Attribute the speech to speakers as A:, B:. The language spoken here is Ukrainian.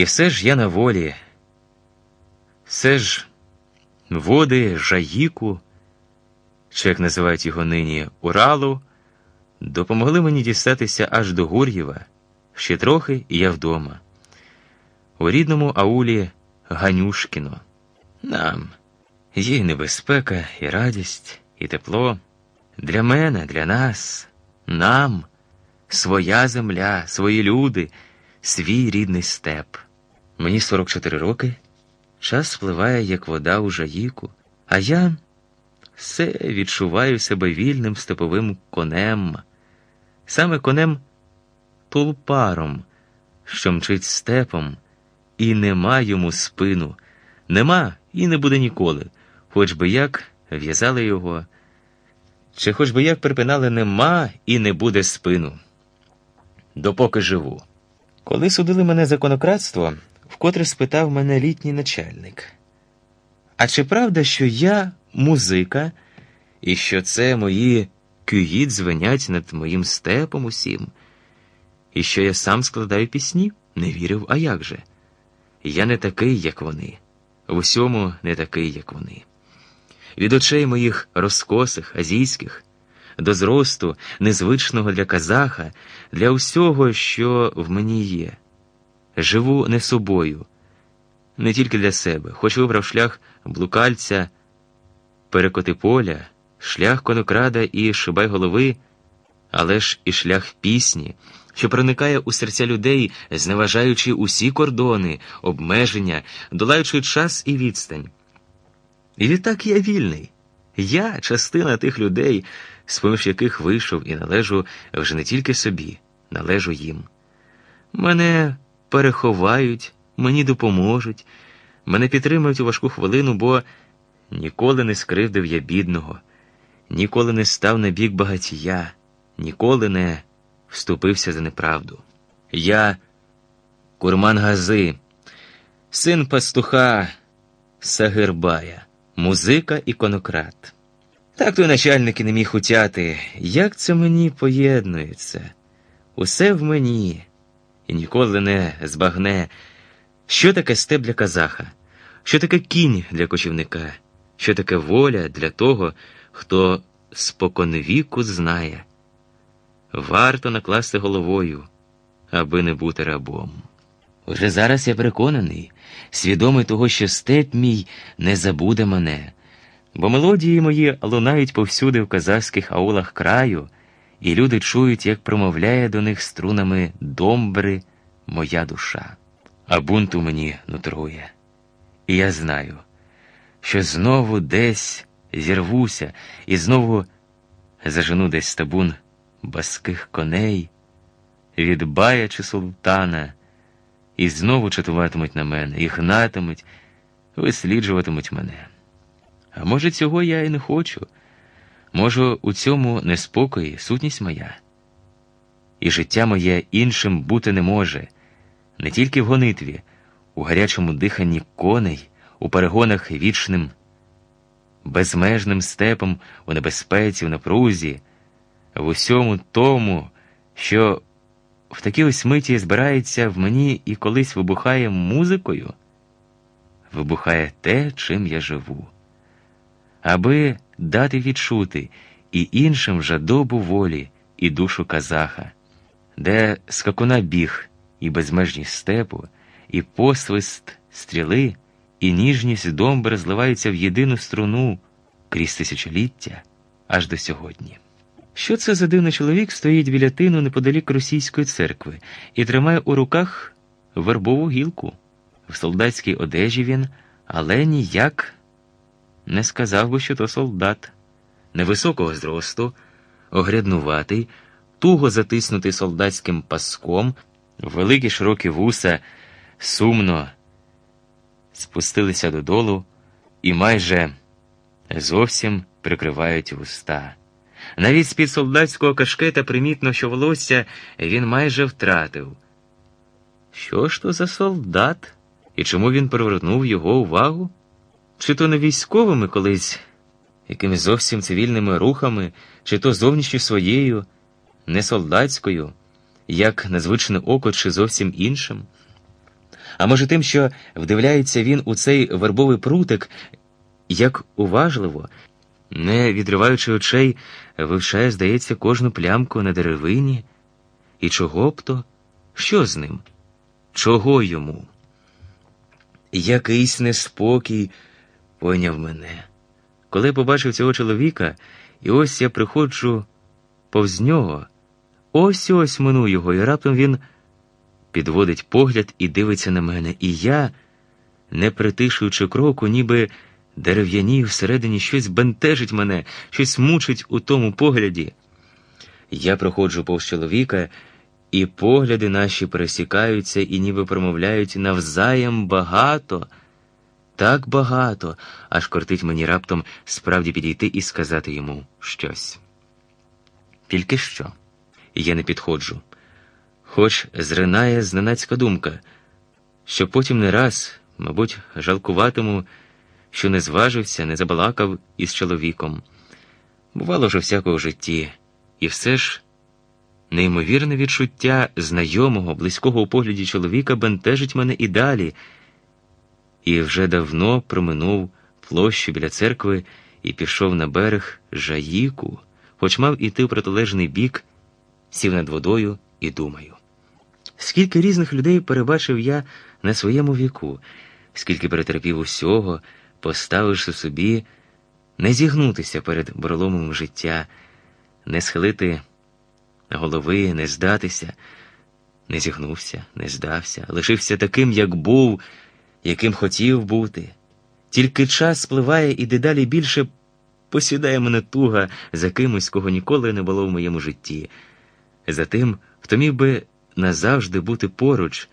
A: І все ж я на волі, все ж води, жаїку, чи як називають його нині Уралу, допомогли мені дістатися аж до Гур'єва, ще трохи і я вдома. У рідному аулі Ганюшкіно. Нам є і небезпека, і радість, і тепло. Для мене, для нас, нам, своя земля, свої люди, свій рідний степ. Мені 44 роки. Час спливає, як вода у жаїку, а я все відчуваю себе вільним степовим конем, саме конем тулпаром, що мчить степом, і нема йому спину, нема і не буде ніколи, хоч би як в'язали його, чи хоч би як припинали нема і не буде спину. Допоки живу. Коли судили мене за конократство, вкотре спитав мене літній начальник. А чи правда, що я музика, і що це мої кюїд звенять над моїм степом усім, і що я сам складаю пісні? Не вірив, а як же? Я не такий, як вони, в усьому не такий, як вони. Від очей моїх розкосих, азійських, до зросту, незвичного для казаха, для усього, що в мені є. Живу не собою, не тільки для себе, хоч вибрав шлях блукальця, перекоти поля, шлях конокрада і шибай голови, але ж і шлях пісні, що проникає у серця людей, зневажаючи усі кордони, обмеження, долаючи час і відстань. І відтак я вільний. Я частина тих людей, з поміж яких вийшов і належу вже не тільки собі, належу їм. Мене переховають, мені допоможуть, мене підтримують у важку хвилину, бо ніколи не скривдив я бідного, ніколи не став на бік багатія, ніколи не вступився за неправду. Я курман Гази, син пастуха Сагирбая, музика і конократ. Так той начальник і не міг утяти, як це мені поєднується, усе в мені і ніколи не збагне, що таке степ для казаха, що таке кінь для кочівника, що таке воля для того, хто споконвіку знає. Варто накласти головою, аби не бути рабом. Уже зараз я переконаний, свідомий того, що степ мій не забуде мене, бо мелодії мої лунають повсюди в казахських аулах краю і люди чують, як промовляє до них струнами домбри моя душа, а бунту мені нутрує. І я знаю, що знову десь зірвуся і знову зажену десь табун баских коней, від чи султана, і знову чатуватимуть на мене, і гнатимуть, висліджуватимуть мене. А може, цього я і не хочу. Може, у цьому неспокої сутність моя, і життя моє іншим бути не може, не тільки в гонитві, у гарячому диханні коней, у перегонах вічним, безмежним степом, у небезпеці, в напрузі, в усьому тому, що в такій ось миті збирається в мені і колись вибухає музикою, вибухає те, чим я живу. Аби дати відчути і іншим жадобу волі і душу казаха, де скакуна біг і безмежність степу, і посвист стріли, і ніжність домбри зливаються в єдину струну крізь тисячоліття аж до сьогодні. Що це за дивний чоловік стоїть біля тину неподалік російської церкви і тримає у руках вербову гілку? В солдатській одежі він, але ніяк не сказав би, що то солдат, невисокого зросту, огряднуватий, туго затиснутий солдатським паском, великі широкі вуса сумно спустилися додолу і майже зовсім прикривають вуста. Навіть з під солдатського кашкета примітно, що волосся він майже втратив. Що ж то за солдат? І чому він привернув його увагу? Чи то не військовими колись, якимись зовсім цивільними рухами, чи то зовнішньо своєю, не солдатською, як на звичне око, чи зовсім іншим. А може, тим, що вдивляється він у цей вербовий прутик, як уважливо, не відриваючи очей, вивчає, здається, кожну плямку на деревині. І чого б то? Що з ним? Чого йому? Якийсь неспокій пойняв мене. Коли я побачив цього чоловіка, і ось я приходжу повз нього, ось ось мину його, і раптом він підводить погляд і дивиться на мене, і я, не притишуючи кроку, ніби дерев'янію всередині щось бентежить мене, щось мучить у тому погляді. Я проходжу повз чоловіка, і погляди наші пересікаються і ніби промовляють навзаєм багато, так багато, аж кортить мені раптом справді підійти і сказати йому щось. Тільки що? Я не підходжу, хоч зринає зненацька думка, що потім не раз, мабуть, жалкуватиму що не зважився, не забалакав із чоловіком. Бувало у всякого житті, і все ж неймовірне відчуття знайомого, близького у погляді чоловіка бентежить мене і далі, і вже давно проминув площу біля церкви і пішов на берег Жаїку, хоч мав іти в протилежний бік, сів над водою і думаю. Скільки різних людей перебачив я на своєму віку, скільки перетерпів усього поставивши собі не зігнутися перед бороломом життя, не схилити голови, не здатися, не зігнувся, не здався, лишився таким, як був, яким хотів бути. Тільки час спливає і дедалі більше посідає мене туга за кимось, кого ніколи не було в моєму житті, за тим, хто міг би назавжди бути поруч.